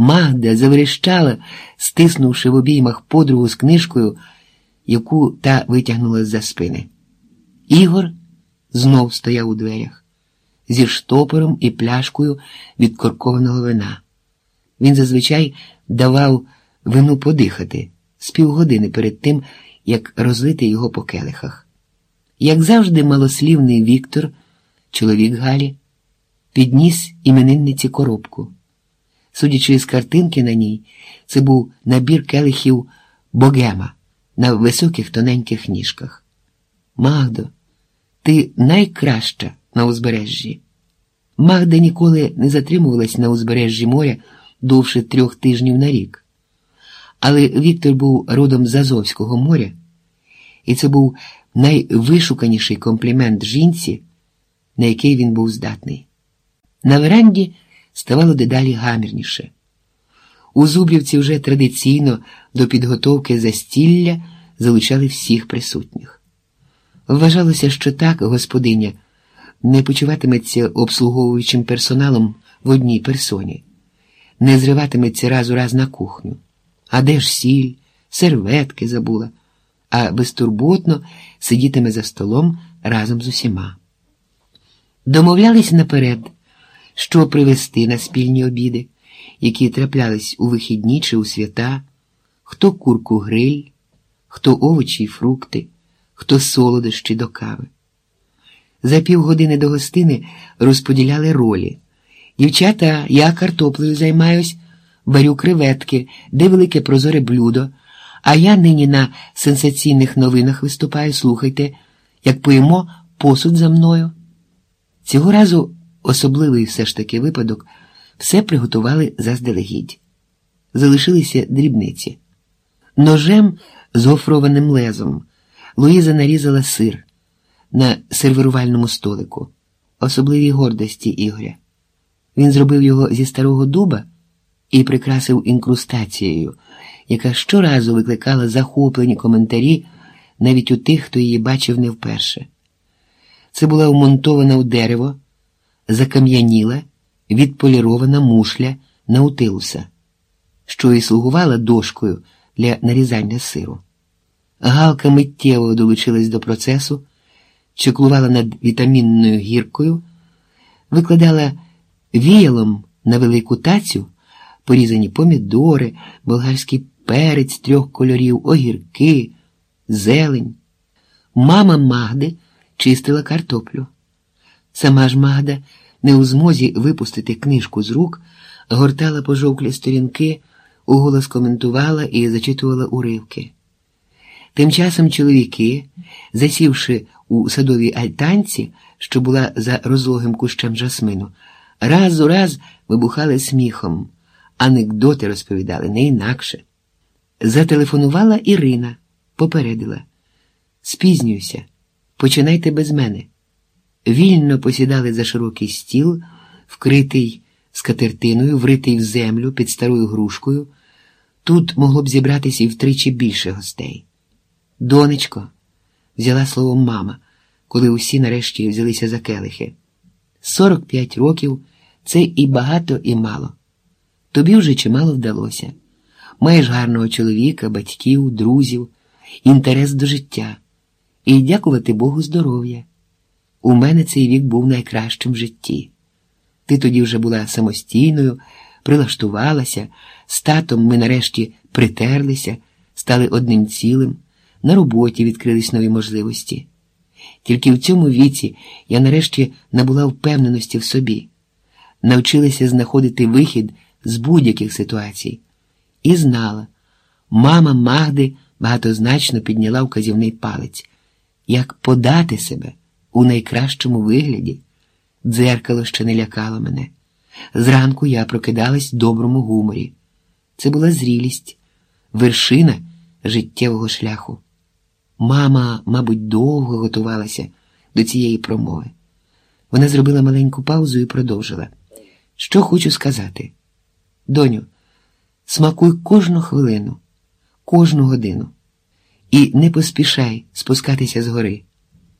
Магда заверещала, стиснувши в обіймах подругу з книжкою, яку та витягнула з за спини. Ігор знов стояв у дверях зі штопором і пляшкою від коркованого вина. Він зазвичай давав вину подихати з півгодини перед тим, як розлити його по келихах. Як завжди, малослівний Віктор, чоловік Галі, підніс іменинниці коробку. Судячи з картинки на ній, це був набір келихів богема на високих тоненьких ніжках. Магдо, ти найкраща на узбережжі. Магда ніколи не затримувалась на узбережжі моря довше трьох тижнів на рік. Але Віктор був родом з Азовського моря, і це був найвишуканіший комплімент жінці, на який він був здатний. На веранді ставало дедалі гамірніше. У Зубрівці вже традиційно до підготовки застілля залучали всіх присутніх. Вважалося, що так господиня не почуватиметься обслуговуючим персоналом в одній персоні, не зриватиметься раз у раз на кухню. А де ж сіль, серветки забула, а безтурботно сидітиме за столом разом з усіма. Домовлялись наперед, що привезти на спільні обіди, які траплялись у вихідні чи у свята, хто курку гриль, хто овочі й фрукти, хто солодощі до кави. За півгодини до гостини розподіляли ролі. Дівчата, я картоплею займаюсь, варю креветки, де велике прозоре блюдо, а я нині на сенсаційних новинах виступаю, слухайте, як поїмо посуд за мною. Цього разу особливий все ж таки випадок, все приготували заздалегідь. Залишилися дрібниці. Ножем з гофрованим лезом Луїза нарізала сир на сервірувальному столику, особливій гордості Ігоря. Він зробив його зі старого дуба і прикрасив інкрустацією, яка щоразу викликала захоплені коментарі навіть у тих, хто її бачив не вперше. Це була вмонтована у дерево, закам'яніла, відполірована мушля наутилуса, що і слугувала дошкою для нарізання сиру. Галка миттєво долучилась до процесу, чеклувала над вітамінною гіркою, викладала віялом на велику тацю порізані помідори, болгарський перець трьох кольорів, огірки, зелень. Мама Магди чистила картоплю. Сама ж Магда, не у змозі випустити книжку з рук, гортала пожовклі сторінки, уголос коментувала і зачитувала уривки. Тим часом чоловіки, засівши у садовій альтанці, що була за розлогим кущем жасмину, раз у раз вибухали сміхом, анекдоти розповідали не інакше. Зателефонувала Ірина, попередила. Спізнююся, починайте без мене. Вільно посідали за широкий стіл, вкритий скатертиною, вритий в землю під старою грушкою. Тут могло б зібратися і втричі більше гостей. Донечко, взяла слово мама, коли усі нарешті взялися за келихи. Сорок п'ять років це і багато, і мало. Тобі вже чимало вдалося. Маєш гарного чоловіка, батьків, друзів, інтерес до життя і дякувати Богу здоров'я. У мене цей вік був найкращим в житті. Ти тоді вже була самостійною, прилаштувалася, з татом ми нарешті притерлися, стали одним цілим, на роботі відкрились нові можливості. Тільки в цьому віці я нарешті набула впевненості в собі, навчилася знаходити вихід з будь-яких ситуацій. І знала, мама Магди багатозначно підняла вказівний палець, як подати себе у найкращому вигляді. Дзеркало ще не лякало мене. Зранку я прокидалась в доброму гуморі. Це була зрілість, вершина життєвого шляху. Мама, мабуть, довго готувалася до цієї промови. Вона зробила маленьку паузу і продовжила. Що хочу сказати? Доню, смакуй кожну хвилину, кожну годину і не поспішай спускатися з гори.